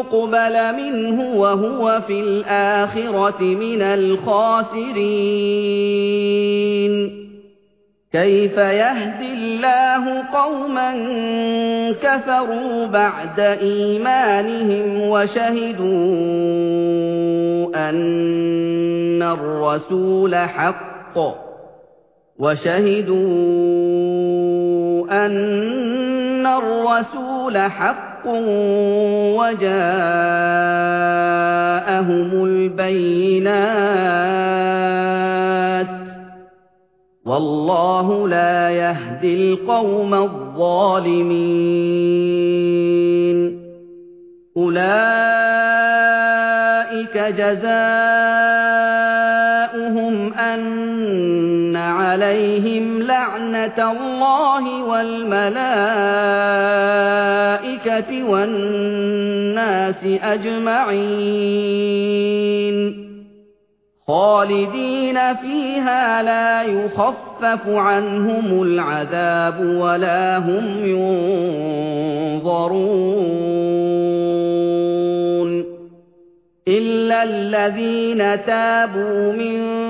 يُقْبَلَ مِنْهُ وَهُوَ فِي الْآخِرَةِ مِنَ الْخَاسِرِينَ. كَيْفَ يَهْدِي اللَّهُ قَوْمًا كَفَرُوا بَعْدَ إِيمَانِهِمْ وَشَهِدُوا أَنَّ الرَّسُولَ حَقٌّ وَشَهِدُوا أَنَّ الرَّسُولَ حَقٌّ حق وجاءهم البينات والله لا يهدي القوم الظالمين أولئك جزاؤهم أن عليهم لعنة الله والملائكة والناس أجمعين. خالدين فيها لا يخفف عنهم العذاب ولا هم ينظرون إلا الذين تابوا من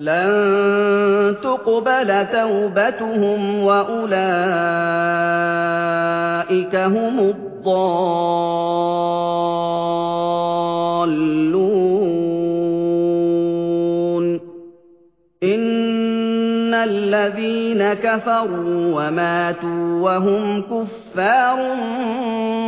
لَن تُقْبَلَ تَوْبَتُهُمْ وَأُولَٰئِكَ هُمُ الضَّالُّونَ. إِنَّ الَّذِينَ كَفَرُوا وَمَاتُوا وَهُمْ كُفَّارٌ